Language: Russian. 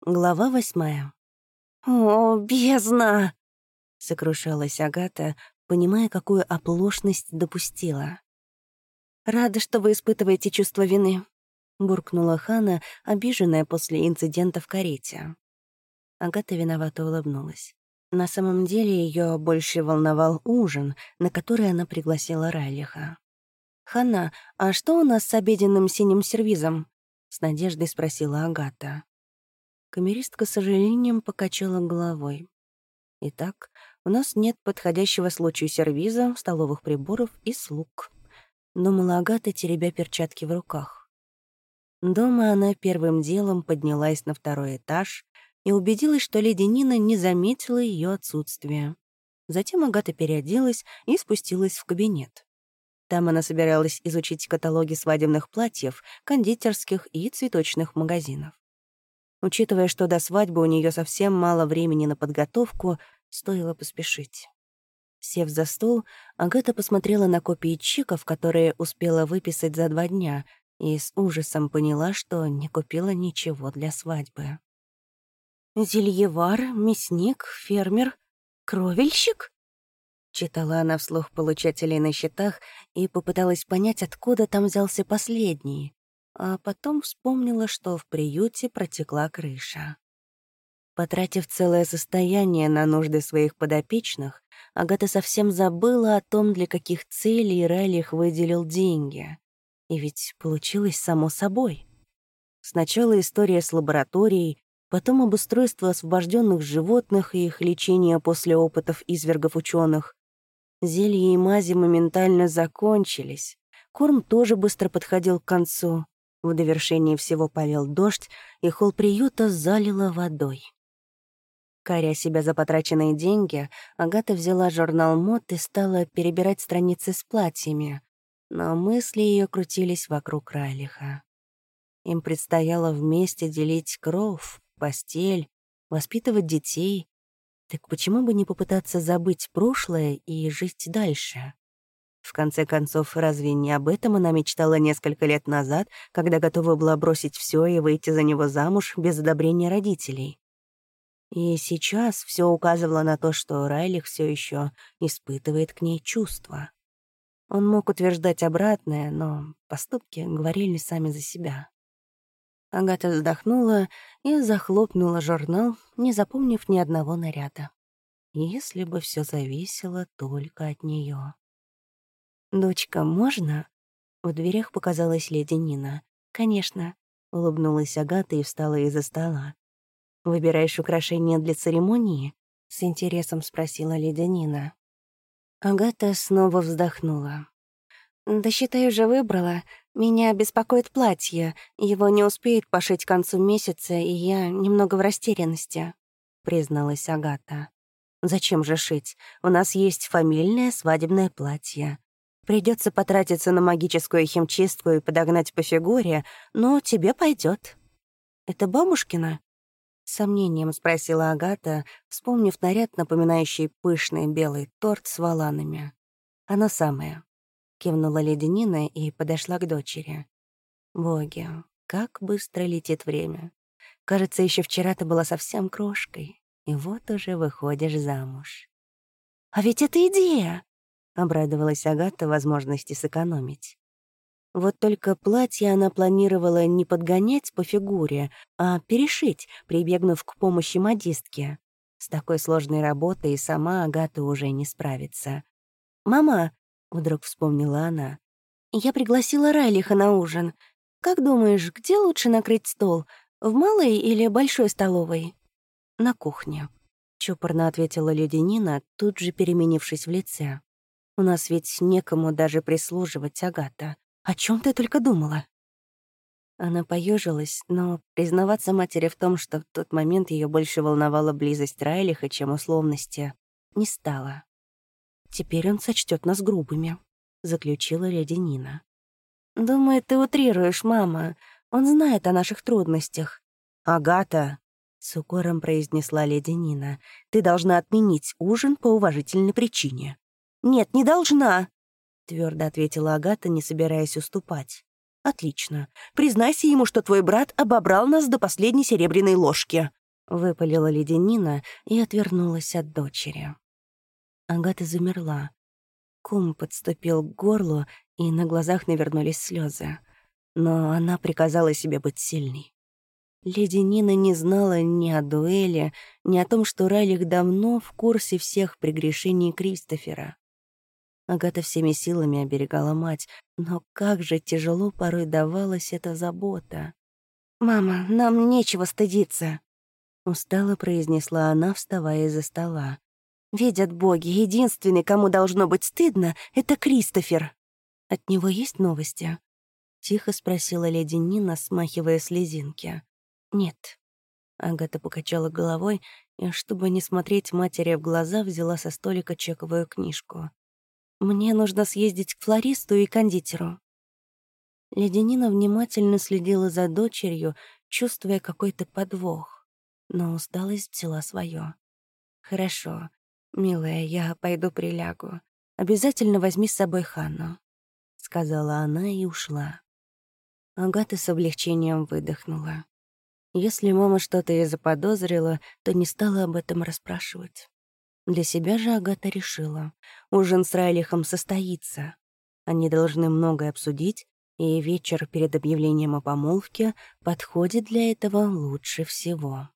Глава восьмая. «О, бездна!» — сокрушалась Агата, понимая, какую оплошность допустила. «Рада, что вы испытываете чувство вины», — буркнула Хана, обиженная после инцидента в карете. Агата виновато улыбнулась. На самом деле ее больше волновал ужин, на который она пригласила Райлиха. «Хана, а что у нас с обеденным синим сервизом?» — с надеждой спросила Агата. Камеристка с сожалением покачала головой. «Итак, у нас нет подходящего случаю сервиза, столовых приборов и слуг», — думала Агата, теребя перчатки в руках. Дома она первым делом поднялась на второй этаж и убедилась, что леди Нина не заметила ее отсутствия. Затем Агата переоделась и спустилась в кабинет. Там она собиралась изучить каталоги свадебных платьев, кондитерских и цветочных магазинов. Учитывая, что до свадьбы у нее совсем мало времени на подготовку, стоило поспешить. Сев за стол, Агата посмотрела на копии чеков, которые успела выписать за два дня, и с ужасом поняла, что не купила ничего для свадьбы. «Зельевар, мясник, фермер, кровельщик?» Читала она вслух получателей на счетах и попыталась понять, откуда там взялся последний а потом вспомнила, что в приюте протекла крыша. Потратив целое состояние на нужды своих подопечных, Агата совсем забыла о том, для каких целей Райлих выделил деньги. И ведь получилось само собой. Сначала история с лабораторией, потом обустройство освобожденных животных и их лечение после опытов извергов ученых. Зелья и мази моментально закончились. Корм тоже быстро подходил к концу. В довершении всего полил дождь, и холл приюта залило водой. Каря себя за потраченные деньги, Агата взяла журнал мод и стала перебирать страницы с платьями, но мысли ее крутились вокруг Райлиха. Им предстояло вместе делить кровь, постель, воспитывать детей. Так почему бы не попытаться забыть прошлое и жить дальше? В конце концов, разве не об этом она мечтала несколько лет назад, когда готова была бросить все и выйти за него замуж без одобрения родителей? И сейчас все указывало на то, что Райлих все еще испытывает к ней чувства. Он мог утверждать обратное, но поступки говорили сами за себя. Агата вздохнула и захлопнула журнал, не запомнив ни одного наряда. Если бы все зависело только от нее. «Дочка, можно?» В дверях показалась леди Нина. «Конечно», — улыбнулась Агата и встала из-за стола. «Выбираешь украшения для церемонии?» — с интересом спросила леди Нина. Агата снова вздохнула. «Да считай, уже выбрала. Меня беспокоит платье. Его не успеют пошить к концу месяца, и я немного в растерянности», — призналась Агата. «Зачем же шить? У нас есть фамильное свадебное платье. Придется потратиться на магическую химчистку и подогнать по фигуре, но тебе пойдет. Это бабушкина? Сомнением спросила Агата, вспомнив наряд, напоминающий пышный белый торт с валанами. «Оно самое», — кивнула леди Нина и подошла к дочери. «Боги, как быстро летит время. Кажется, еще вчера ты была совсем крошкой, и вот уже выходишь замуж». «А ведь это идея!» Обрадовалась Агата возможности сэкономить. Вот только платье она планировала не подгонять по фигуре, а перешить, прибегнув к помощи модистки. С такой сложной работой сама Агата уже не справится. «Мама», — вдруг вспомнила она, — «я пригласила Райлиха на ужин. Как думаешь, где лучше накрыть стол, в малой или большой столовой?» «На кухне», — чопорно ответила леди Нина, тут же переменившись в лице. У нас ведь некому даже прислуживать, Агата. О чем ты только думала?» Она поежилась, но признаваться матери в том, что в тот момент ее больше волновала близость Райлиха, чем условности, не стала. «Теперь он сочтет нас грубыми», — заключила леди. «Думаю, ты утрируешь, мама. Он знает о наших трудностях». «Агата», — с укором произнесла леди Нина, «ты должна отменить ужин по уважительной причине». «Нет, не должна», — твердо ответила Агата, не собираясь уступать. Отлично. Признайся ему, что твой брат обобрал нас до последней серебряной ложки. Выпалила леденина и отвернулась от дочери. Агата замерла. Кум подступил к горлу, и на глазах навернулись слезы. Но она приказала себе быть сильной. Леди Нина не знала ни о дуэли, ни о том, что Райлих давно в курсе всех прегрешений Кристофера. Агата всеми силами оберегала мать, но как же тяжело порой давалась эта забота. «Мама, нам нечего стыдиться», — устало произнесла она, вставая из-за стола. «Видят боги, единственный, кому должно быть стыдно, — это Кристофер. От него есть новости?» — тихо спросила леди Нина, смахивая слезинки. «Нет». Агата покачала головой и, чтобы не смотреть матери в глаза, взяла со столика чековую книжку. «Мне нужно съездить к флористу и кондитеру». Леденина внимательно следила за дочерью, чувствуя какой-то подвох, но усталость взяла свое. «Хорошо, милая, я пойду прилягу. Обязательно возьми с собой Ханну», — сказала она и ушла. Агата с облегчением выдохнула. Если мама что-то и заподозрила, то не стала об этом расспрашивать. Для себя же Агата решила. Ужин с Райлихом состоится. Они должны многое обсудить, и вечер перед объявлением о помолвке подходит для этого лучше всего.